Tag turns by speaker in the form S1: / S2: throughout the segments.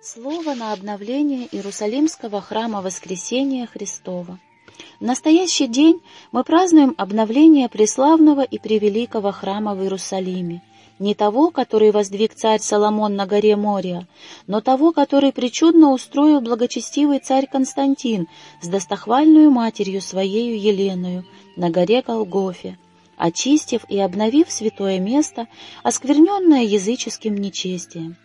S1: Слово на обновление Иерусалимского храма Воскресения Христова. В настоящий день мы празднуем обновление преславного и превеликого храма в Иерусалиме, не того, который воздвиг царь Соломон на горе Мория, но того, который причудно устроил благочестивый царь Константин с достохвальную матерью своею Еленою на горе Голгофе, очистив и обновив святое место, оскверненное языческим нечестием.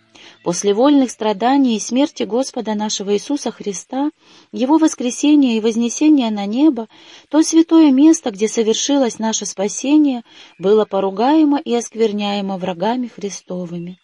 S1: После вольных страданий и смерти Господа нашего Иисуса Христа, Его воскресения и вознесения на небо, то святое место, где совершилось наше спасение, было поругаемо и оскверняемо врагами Христовыми.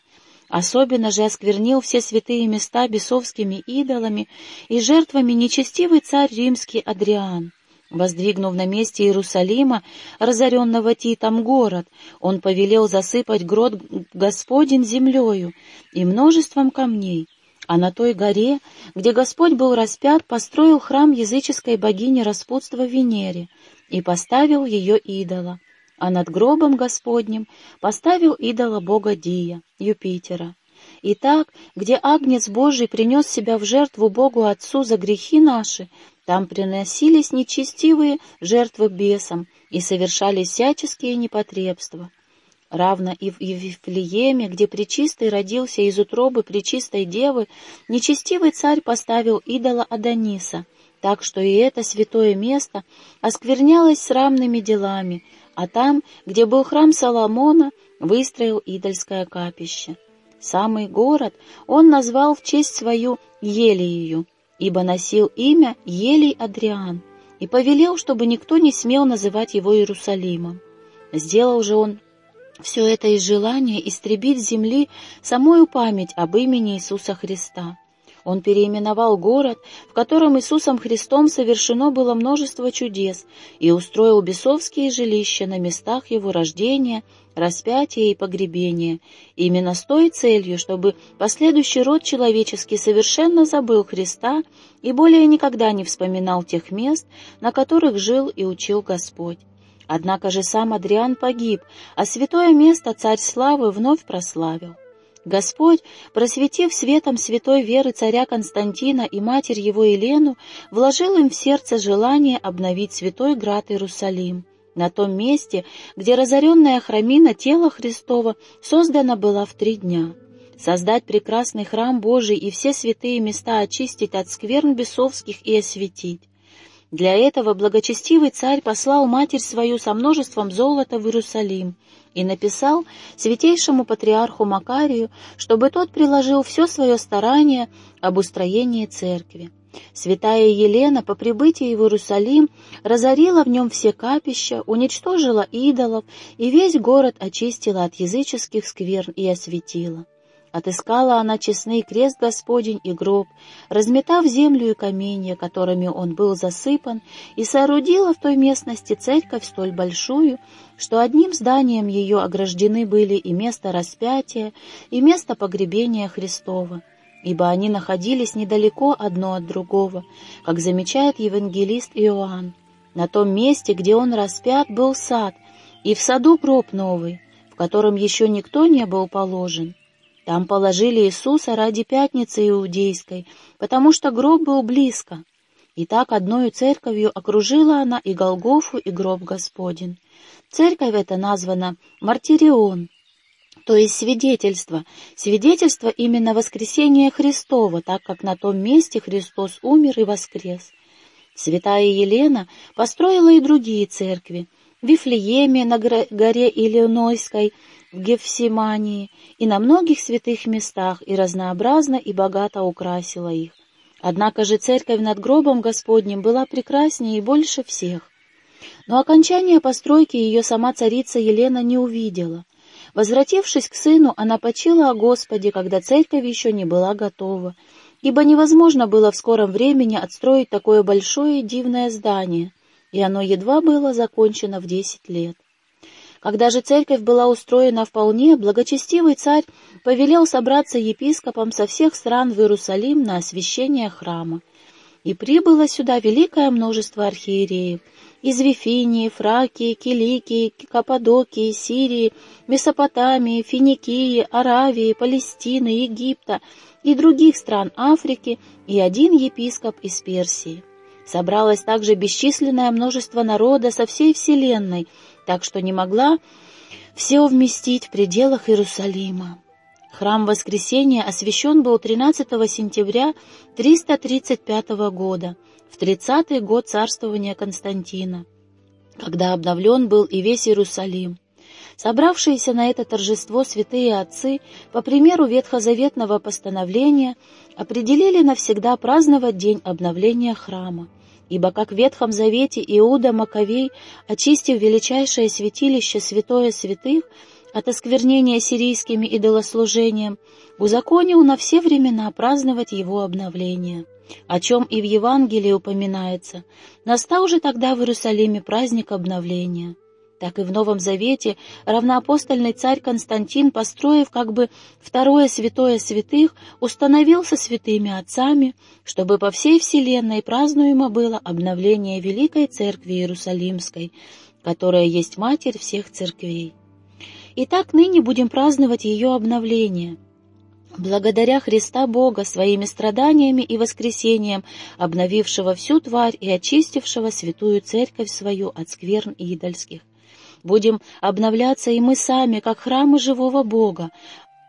S1: Особенно же осквернил все святые места бесовскими идолами и жертвами нечестивый царь римский Адриан. Воздвигнув на месте Иерусалима, разоренного Титом город, он повелел засыпать грот Господень землею и множеством камней, а на той горе, где Господь был распят, построил храм языческой богини распутства Венере и поставил ее идола, а над гробом Господним поставил идола бога Дия, Юпитера. Итак, где Агнец Божий принес себя в жертву Богу Отцу за грехи наши, там приносились нечестивые жертвы бесам и совершались всяческие непотребства. Равно и в Вифлееме, где Пречистый родился из утробы Пречистой Девы, нечестивый царь поставил идола Адониса, так что и это святое место осквернялось срамными делами, а там, где был храм Соломона, выстроил идольское капище. Самый город он назвал в честь свою Елею, ибо носил имя Елей Адриан, и повелел, чтобы никто не смел называть его Иерусалимом. Сделал же он все это из желания истребить с земли самую память об имени Иисуса Христа. Он переименовал город, в котором Иисусом Христом совершено было множество чудес, и устроил бесовские жилища на местах его рождения, распятия и погребения, именно с той целью, чтобы последующий род человеческий совершенно забыл Христа и более никогда не вспоминал тех мест, на которых жил и учил Господь. Однако же сам Адриан погиб, а святое место царь славы вновь прославил. Господь, просветив светом святой веры царя Константина и матерь его Елену, вложил им в сердце желание обновить святой град Иерусалим. На том месте, где разоренная храмина тела Христова создана была в три дня. Создать прекрасный храм Божий и все святые места очистить от скверн бесовских и осветить. Для этого благочестивый царь послал матерь свою со множеством золота в Иерусалим и написал святейшему патриарху Макарию, чтобы тот приложил все свое старание об устроении церкви. Святая Елена по прибытии в Иерусалим разорила в нем все капища, уничтожила идолов и весь город очистила от языческих скверн и осветила. Отыскала она честный крест Господень и гроб, разметав землю и каменья, которыми он был засыпан, и соорудила в той местности церковь столь большую, что одним зданием ее ограждены были и место распятия, и место погребения Христова, ибо они находились недалеко одно от другого, как замечает евангелист Иоанн. На том месте, где он распят, был сад, и в саду гроб новый, в котором еще никто не был положен. Там положили Иисуса ради пятницы иудейской, потому что гроб был близко. И так одною церковью окружила она и Голгофу, и гроб Господень. Церковь эта названа Мартирион, то есть свидетельство, свидетельство именно воскресения Христова, так как на том месте Христос умер и воскрес. Святая Елена построила и другие церкви, в Вифлееме на горе Иллинойской, в Гефсимании и на многих святых местах и разнообразно и богато украсила их. Однако же церковь над гробом Господним была прекраснее и больше всех. Но окончание постройки ее сама царица Елена не увидела. Возвратившись к сыну, она почила о Господе, когда церковь еще не была готова, ибо невозможно было в скором времени отстроить такое большое и дивное здание, и оно едва было закончено в десять лет. Когда же церковь была устроена вполне, благочестивый царь повелел собраться епископам со всех стран в Иерусалим на освящение храма. И прибыло сюда великое множество архиереев из Вифинии, Фракии, Киликии, Каппадокии, Сирии, Месопотамии, Финикии, Аравии, Палестины, Египта и других стран Африки и один епископ из Персии. Собралось также бесчисленное множество народа со всей вселенной, так что не могла все вместить в пределах Иерусалима. Храм Воскресения освящен был 13 сентября 335 года, в 30-й год царствования Константина, когда обновлен был и весь Иерусалим. Собравшиеся на это торжество святые отцы, по примеру ветхозаветного постановления, определили навсегда праздновать день обновления храма, ибо как в Ветхом Завете Иуда Маковей, очистив величайшее святилище святое святых, от осквернения сирийскими идолослужением, узаконил на все времена праздновать его обновление, о чем и в Евангелии упоминается. Настал же тогда в Иерусалиме праздник обновления. Так и в Новом Завете равноапостольный царь Константин, построив как бы второе святое святых, установил со святыми отцами, чтобы по всей вселенной празднуемо было обновление Великой Церкви Иерусалимской, которая есть Матерь всех церквей. И так ныне будем праздновать ее обновление. Благодаря Христа Бога своими страданиями и воскресением, обновившего всю тварь и очистившего святую церковь свою от скверн идольских. Будем обновляться и мы сами, как храмы живого Бога,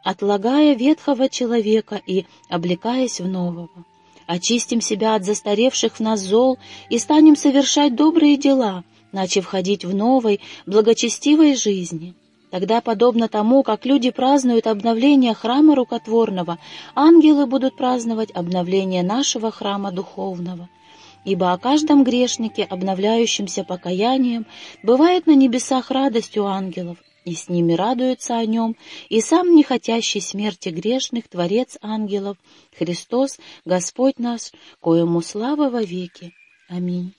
S1: отлагая ветхого человека и облекаясь в нового. Очистим себя от застаревших в нас зол и станем совершать добрые дела, начав ходить в новой, благочестивой жизни. Тогда, подобно тому, как люди празднуют обновление храма рукотворного, ангелы будут праздновать обновление нашего храма духовного. Ибо о каждом грешнике, обновляющемся покаянием, бывает на небесах радость у ангелов, и с ними радуется о нем, и сам не хотящий смерти грешных Творец ангелов, Христос, Господь наш, коему слава во веки. Аминь.